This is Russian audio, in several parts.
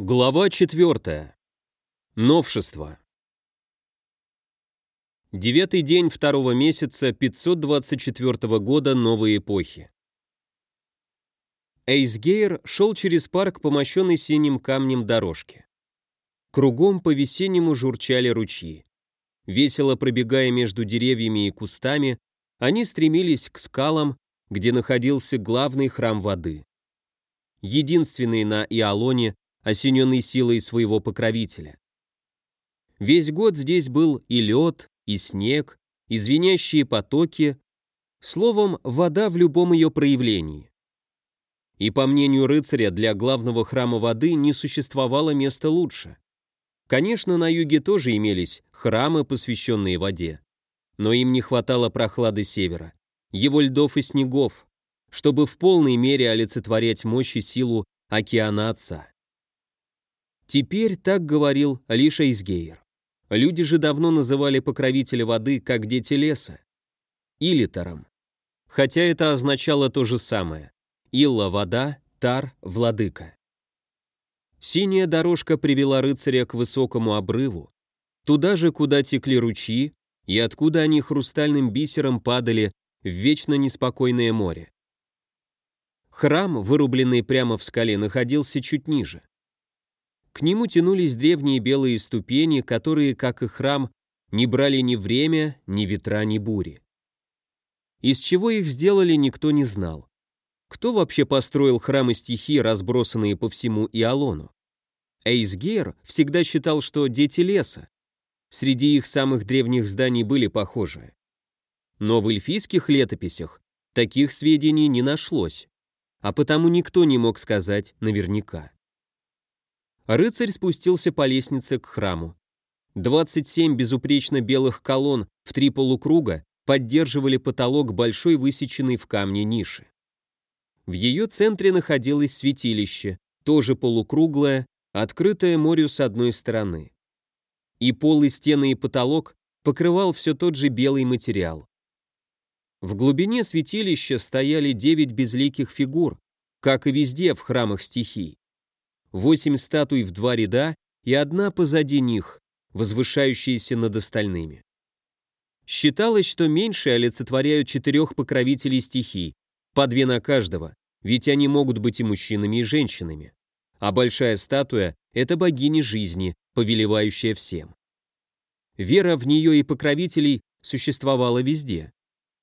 Глава 4. Новшество. Девятый день второго месяца 524 года новой эпохи. Эйсгейр шел через парк по мощенной синим камнем дорожке. Кругом по-весеннему журчали ручьи. Весело пробегая между деревьями и кустами, они стремились к скалам, где находился главный храм воды. Единственный на Иолоне, осененный силой своего покровителя. Весь год здесь был и лед, и снег, и звенящие потоки, словом, вода в любом ее проявлении. И по мнению рыцаря, для главного храма воды не существовало места лучше. Конечно, на юге тоже имелись храмы, посвященные воде, но им не хватало прохлады севера, его льдов и снегов, чтобы в полной мере олицетворять мощь и силу океана Отца. Теперь так говорил лишь Эйсгейр. Люди же давно называли покровителя воды как дети леса. Илитором. Хотя это означало то же самое. Илла – вода, Тар – владыка. Синяя дорожка привела рыцаря к высокому обрыву, туда же, куда текли ручьи, и откуда они хрустальным бисером падали в вечно неспокойное море. Храм, вырубленный прямо в скале, находился чуть ниже. К нему тянулись древние белые ступени, которые, как и храм, не брали ни время, ни ветра, ни бури. Из чего их сделали, никто не знал. Кто вообще построил храмы стихии, разбросанные по всему Иолону? Эйсгейр всегда считал, что дети леса. Среди их самых древних зданий были похожие. Но в эльфийских летописях таких сведений не нашлось, а потому никто не мог сказать наверняка. Рыцарь спустился по лестнице к храму. 27 безупречно белых колонн в три полукруга поддерживали потолок большой высеченной в камне ниши. В ее центре находилось святилище, тоже полукруглое, открытое морю с одной стороны. И пол, и стены, и потолок покрывал все тот же белый материал. В глубине святилища стояли девять безликих фигур, как и везде в храмах стихий восемь статуй в два ряда и одна позади них, возвышающаяся над остальными. Считалось, что меньшие олицетворяют четырех покровителей стихий, по две на каждого, ведь они могут быть и мужчинами, и женщинами. А большая статуя — это богиня жизни, повелевающая всем. Вера в нее и покровителей существовала везде.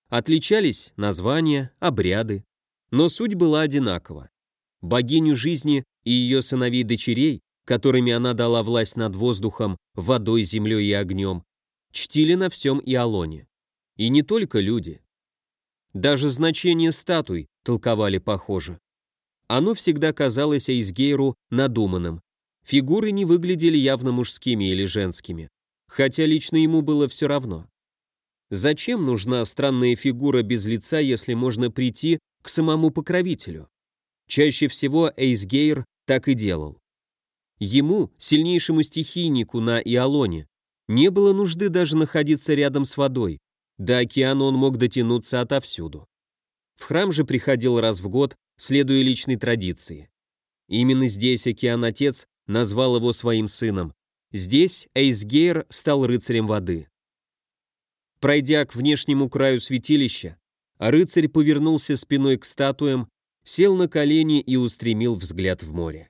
Отличались названия, обряды, но суть была одинакова. Богиню жизни и ее сыновей-дочерей, которыми она дала власть над воздухом, водой, землей и огнем, чтили на всем Иолоне. И не только люди. Даже значение статуй толковали похоже. Оно всегда казалось Эйсгейру надуманным. Фигуры не выглядели явно мужскими или женскими, хотя лично ему было все равно. Зачем нужна странная фигура без лица, если можно прийти к самому покровителю? Чаще всего Эйсгейр так и делал. Ему, сильнейшему стихийнику на Иолоне, не было нужды даже находиться рядом с водой, до океана он мог дотянуться отовсюду. В храм же приходил раз в год, следуя личной традиции. Именно здесь океан-отец назвал его своим сыном. Здесь Эйсгейр стал рыцарем воды. Пройдя к внешнему краю святилища, рыцарь повернулся спиной к статуям сел на колени и устремил взгляд в море.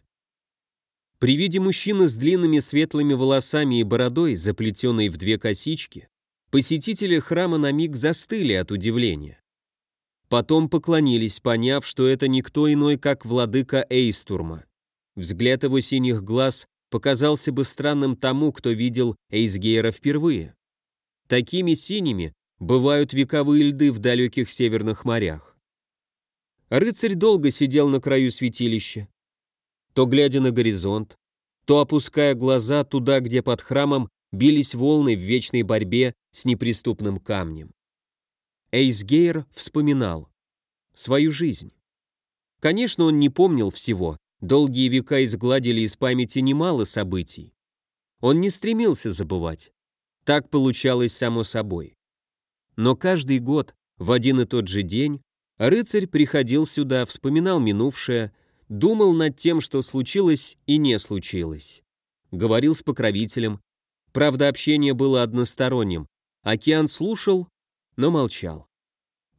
При виде мужчины с длинными светлыми волосами и бородой, заплетенной в две косички, посетители храма на миг застыли от удивления. Потом поклонились, поняв, что это никто иной, как владыка Эйстурма. Взгляд его синих глаз показался бы странным тому, кто видел Эйсгейра впервые. Такими синими бывают вековые льды в далеких северных морях. Рыцарь долго сидел на краю святилища, то глядя на горизонт, то опуская глаза туда, где под храмом бились волны в вечной борьбе с неприступным камнем. Эйсгейр вспоминал свою жизнь. Конечно, он не помнил всего, долгие века изгладили из памяти немало событий. Он не стремился забывать. Так получалось само собой. Но каждый год, в один и тот же день, Рыцарь приходил сюда, вспоминал минувшее, думал над тем, что случилось и не случилось. Говорил с покровителем. Правда, общение было односторонним. Океан слушал, но молчал.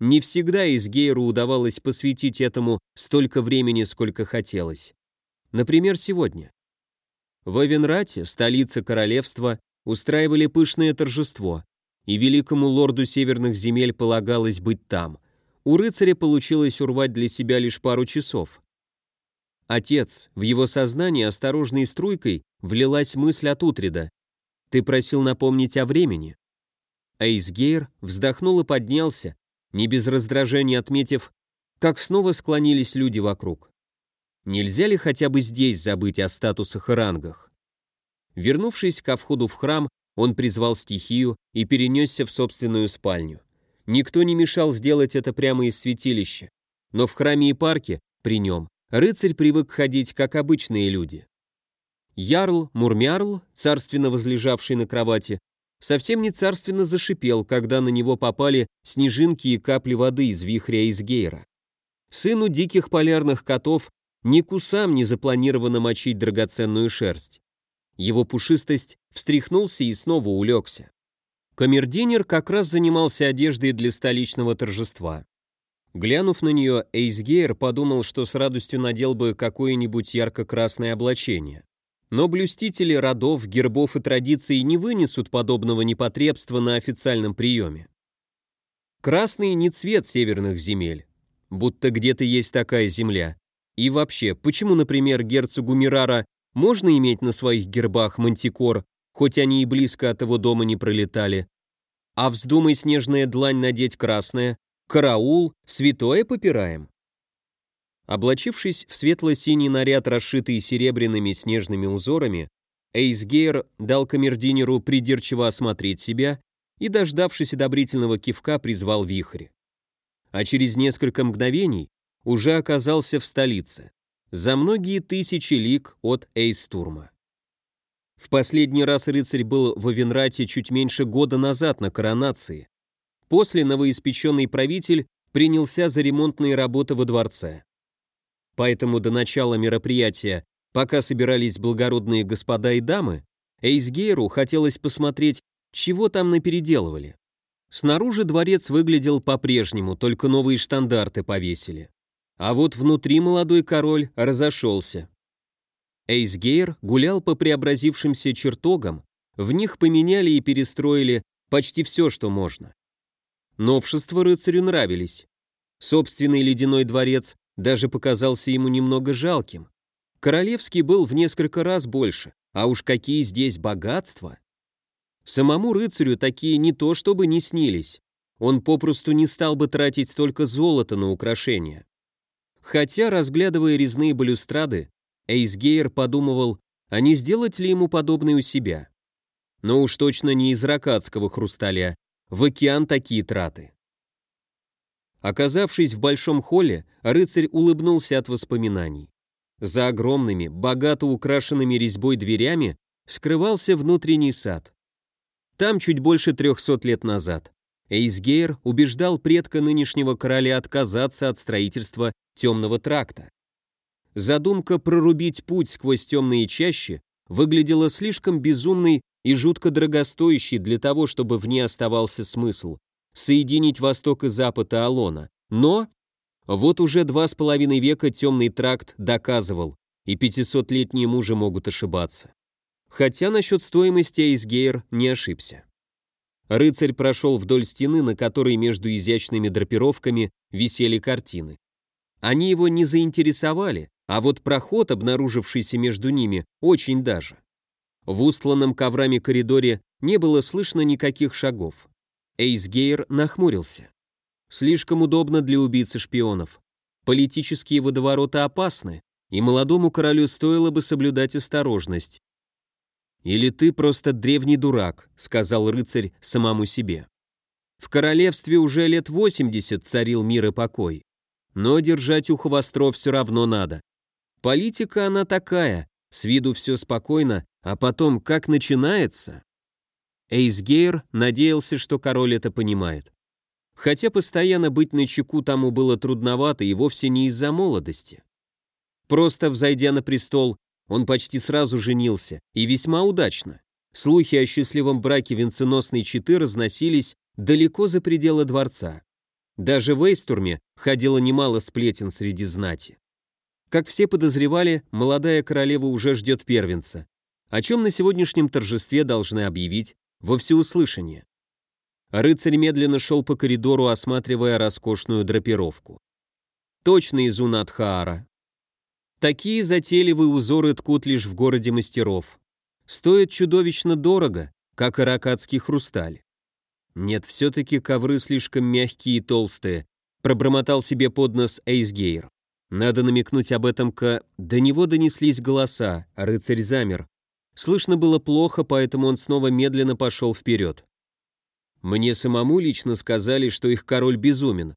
Не всегда Изгейру удавалось посвятить этому столько времени, сколько хотелось. Например, сегодня. В Эвенрате, столице королевства, устраивали пышное торжество, и великому лорду северных земель полагалось быть там. У рыцаря получилось урвать для себя лишь пару часов. Отец, в его сознание осторожной струйкой влилась мысль от Утрида. «Ты просил напомнить о времени». Эйсгейр вздохнул и поднялся, не без раздражения отметив, как снова склонились люди вокруг. Нельзя ли хотя бы здесь забыть о статусах и рангах? Вернувшись ко входу в храм, он призвал стихию и перенесся в собственную спальню. Никто не мешал сделать это прямо из святилища, но в храме и парке, при нем, рыцарь привык ходить, как обычные люди. Ярл Мурмярл, царственно возлежавший на кровати, совсем не царственно зашипел, когда на него попали снежинки и капли воды из вихря из Гейра. Сыну диких полярных котов ни кусам не запланировано мочить драгоценную шерсть. Его пушистость встряхнулся и снова улегся. Камердинер как раз занимался одеждой для столичного торжества. Глянув на нее, Эйсгейр подумал, что с радостью надел бы какое-нибудь ярко-красное облачение. Но блюстители родов, гербов и традиций не вынесут подобного непотребства на официальном приеме. Красный не цвет северных земель. Будто где-то есть такая земля. И вообще, почему, например, герцогу Мирара можно иметь на своих гербах мантикор, хоть они и близко от его дома не пролетали? А вздумай снежная длань надеть красное, караул, святое попираем. Облачившись в светло-синий наряд, расшитый серебряными снежными узорами, Эйсгейр дал камердинеру придирчиво осмотреть себя и, дождавшись одобрительного кивка, призвал вихрь. А через несколько мгновений уже оказался в столице, за многие тысячи лиг от Эйстурма. В последний раз рыцарь был в Авенрате чуть меньше года назад на коронации. После новоиспеченный правитель принялся за ремонтные работы во дворце. Поэтому до начала мероприятия, пока собирались благородные господа и дамы, Эйсгейру хотелось посмотреть, чего там напеределывали. Снаружи дворец выглядел по-прежнему, только новые штандарты повесили. А вот внутри молодой король разошелся. Эйсгейр гулял по преобразившимся чертогам, в них поменяли и перестроили почти все, что можно. Новшества рыцарю нравились. Собственный ледяной дворец даже показался ему немного жалким. Королевский был в несколько раз больше, а уж какие здесь богатства. Самому рыцарю такие не то чтобы не снились. Он попросту не стал бы тратить столько золота на украшения. Хотя, разглядывая резные балюстрады, Эйсгейр подумывал, а не сделать ли ему подобное у себя. Но уж точно не из ракатского хрусталя, в океан такие траты. Оказавшись в большом холле, рыцарь улыбнулся от воспоминаний. За огромными, богато украшенными резьбой дверями скрывался внутренний сад. Там чуть больше трехсот лет назад Эйсгейр убеждал предка нынешнего короля отказаться от строительства темного тракта. Задумка прорубить путь сквозь темные чащи выглядела слишком безумной и жутко дорогостоящей для того, чтобы в ней оставался смысл соединить восток и запад Алона. Но вот уже два с половиной века темный тракт доказывал, и пятисотлетние мужи могут ошибаться. Хотя насчет стоимости Эйсгейр не ошибся. Рыцарь прошел вдоль стены, на которой между изящными драпировками висели картины. Они его не заинтересовали, а вот проход, обнаружившийся между ними, очень даже. В устланном коврами коридоре не было слышно никаких шагов. Эйсгейр нахмурился. Слишком удобно для убийцы шпионов. Политические водовороты опасны, и молодому королю стоило бы соблюдать осторожность. «Или ты просто древний дурак», — сказал рыцарь самому себе. В королевстве уже лет 80 царил мир и покой. Но держать ухо востро все равно надо. Политика она такая, с виду все спокойно, а потом как начинается... Эйсгейр надеялся, что король это понимает. Хотя постоянно быть на чеку тому было трудновато и вовсе не из-за молодости. Просто взойдя на престол, он почти сразу женился, и весьма удачно. Слухи о счастливом браке венценосной четы разносились далеко за пределы дворца. Даже в Эйстурме ходило немало сплетен среди знати. Как все подозревали, молодая королева уже ждет первенца, о чем на сегодняшнем торжестве должны объявить во всеуслышание. Рыцарь медленно шел по коридору, осматривая роскошную драпировку. Точно из Унатхаара. Такие затейливые узоры ткут лишь в городе мастеров. Стоят чудовищно дорого, как иракатский хрусталь. Нет, все-таки ковры слишком мягкие и толстые, пробормотал себе под нос Эйсгейр. Надо намекнуть об этом к... До него донеслись голоса, рыцарь замер. Слышно было плохо, поэтому он снова медленно пошел вперед. Мне самому лично сказали, что их король безумен.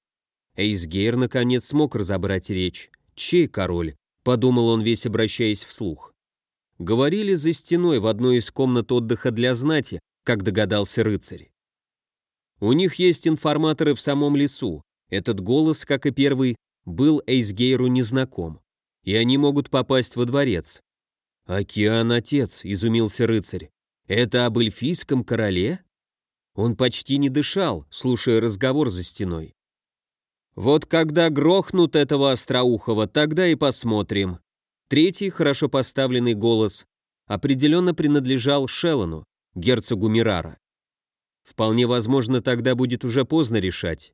Эйсгейр наконец смог разобрать речь. Чей король? Подумал он, весь обращаясь вслух. Говорили за стеной в одной из комнат отдыха для знати, как догадался рыцарь. У них есть информаторы в самом лесу. Этот голос, как и первый, был Эйсгейру незнаком. И они могут попасть во дворец. «Океан, отец», — изумился рыцарь. «Это об эльфийском короле?» Он почти не дышал, слушая разговор за стеной. «Вот когда грохнут этого остроухого, тогда и посмотрим». Третий, хорошо поставленный голос, определенно принадлежал Шеллану, герцогу Мирара. Вполне возможно, тогда будет уже поздно решать.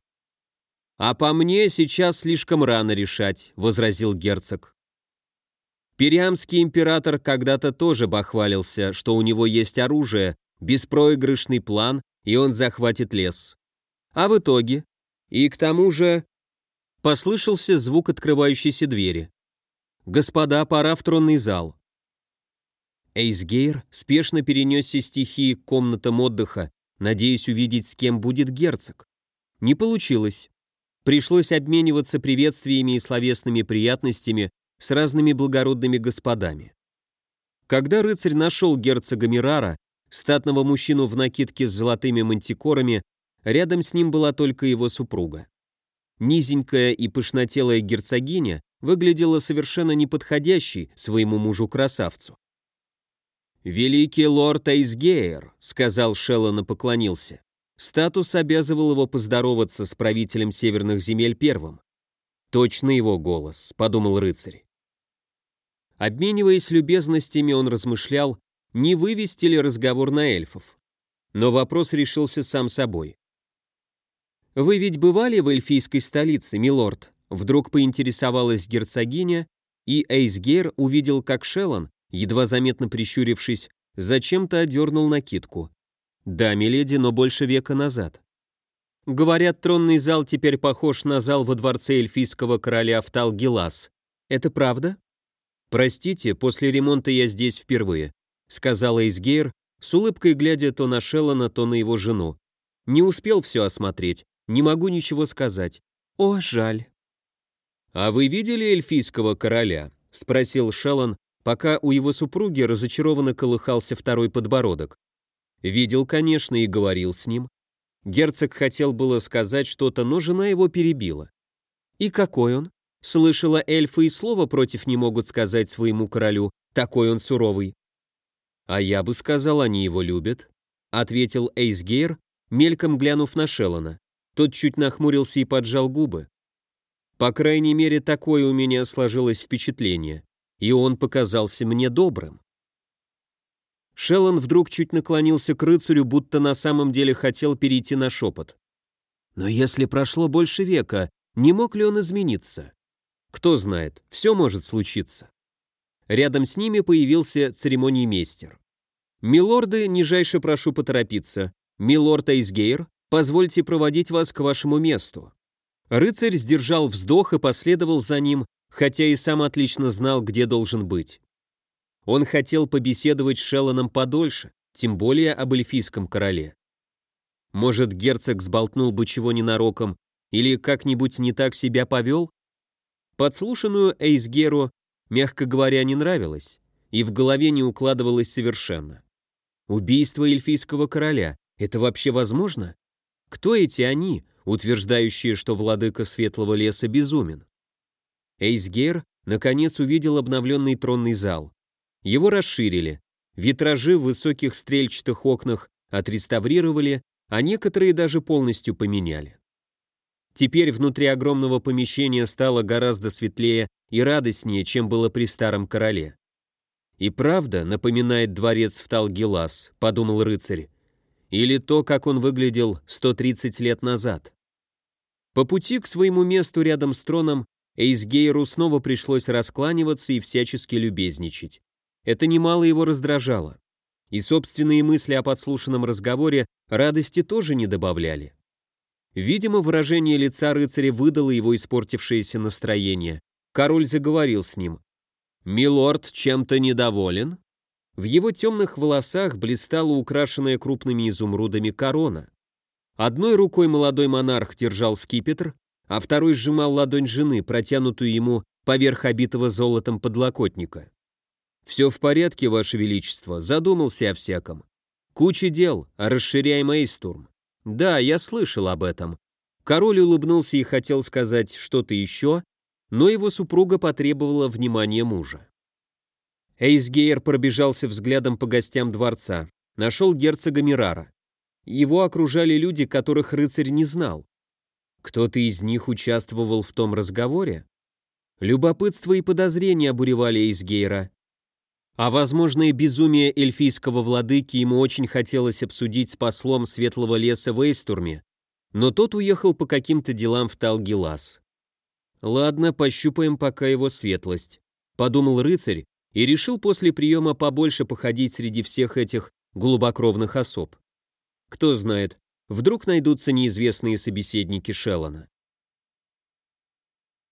«А по мне сейчас слишком рано решать», — возразил герцог. Периамский император когда-то тоже бахвалился, что у него есть оружие, беспроигрышный план, и он захватит лес. А в итоге? И к тому же... Послышался звук открывающейся двери. «Господа, пора в тронный зал». Эйсгейр спешно перенесся стихии к комнатам отдыха, надеясь увидеть, с кем будет герцог. Не получилось. Пришлось обмениваться приветствиями и словесными приятностями с разными благородными господами. Когда рыцарь нашел герцога Мирара, статного мужчину в накидке с золотыми мантикорами, рядом с ним была только его супруга. Низенькая и пышнотелая герцогиня выглядела совершенно неподходящей своему мужу-красавцу. «Великий лорд Эйсгейр», — сказал Шеллон поклонился. Статус обязывал его поздороваться с правителем северных земель первым. «Точно его голос», — подумал рыцарь. Обмениваясь любезностями, он размышлял, не вывести ли разговор на эльфов. Но вопрос решился сам собой. «Вы ведь бывали в эльфийской столице, милорд?» Вдруг поинтересовалась герцогиня, и Эйсгейр увидел, как Шеллон, едва заметно прищурившись, зачем-то одернул накидку. Да, миледи, но больше века назад. Говорят, тронный зал теперь похож на зал во дворце эльфийского короля в Талгилас. Это правда? Простите, после ремонта я здесь впервые, сказала Изгейр, с улыбкой глядя то на Шеллона, то на его жену. Не успел все осмотреть, не могу ничего сказать. О, жаль. А вы видели эльфийского короля? спросил Шеллон, пока у его супруги разочарованно колыхался второй подбородок. Видел, конечно, и говорил с ним. Герцог хотел было сказать что-то, но жена его перебила. «И какой он?» Слышала, эльфы и слова против не могут сказать своему королю, такой он суровый. «А я бы сказал, они его любят», — ответил Эйсгейр, мельком глянув на Шеллона. Тот чуть нахмурился и поджал губы. «По крайней мере, такое у меня сложилось впечатление и он показался мне добрым. Шеллон вдруг чуть наклонился к рыцарю, будто на самом деле хотел перейти на шепот. Но если прошло больше века, не мог ли он измениться? Кто знает, все может случиться. Рядом с ними появился церемониймейстер. «Милорды, нижайше прошу поторопиться. Милорд Эйсгейр, позвольте проводить вас к вашему месту». Рыцарь сдержал вздох и последовал за ним, хотя и сам отлично знал, где должен быть. Он хотел побеседовать с Шеллоном подольше, тем более об эльфийском короле. Может, герцог сболтнул бы чего ненароком или как-нибудь не так себя повел? Подслушанную Эйсгеру, мягко говоря, не нравилось и в голове не укладывалось совершенно. Убийство эльфийского короля — это вообще возможно? Кто эти они, утверждающие, что владыка Светлого леса безумен? Эйсгейр наконец увидел обновленный тронный зал. Его расширили. Витражи в высоких стрельчатых окнах отреставрировали, а некоторые даже полностью поменяли. Теперь внутри огромного помещения стало гораздо светлее и радостнее, чем было при старом короле. «И правда напоминает дворец в Талгилас», — подумал рыцарь. «Или то, как он выглядел 130 лет назад». По пути к своему месту рядом с троном Эйсгейру снова пришлось раскланиваться и всячески любезничать. Это немало его раздражало. И собственные мысли о подслушанном разговоре радости тоже не добавляли. Видимо, выражение лица рыцаря выдало его испортившееся настроение. Король заговорил с ним. «Милорд чем-то недоволен?» В его темных волосах блистала украшенная крупными изумрудами корона. Одной рукой молодой монарх держал скипетр, а второй сжимал ладонь жены, протянутую ему поверх обитого золотом подлокотника. «Все в порядке, Ваше Величество, задумался о всяком. Куча дел, расширяем Эйстурм. «Да, я слышал об этом». Король улыбнулся и хотел сказать что-то еще, но его супруга потребовала внимания мужа. Эйсгейр пробежался взглядом по гостям дворца, нашел герцога Мирара. Его окружали люди, которых рыцарь не знал. Кто-то из них участвовал в том разговоре? Любопытство и подозрения обуревали Эйсгейра. А возможное безумие эльфийского владыки ему очень хотелось обсудить с послом Светлого леса в Эйстурме, но тот уехал по каким-то делам в Талгилас. «Ладно, пощупаем пока его светлость», — подумал рыцарь и решил после приема побольше походить среди всех этих глубокровных особ. Кто знает, вдруг найдутся неизвестные собеседники Шеллона.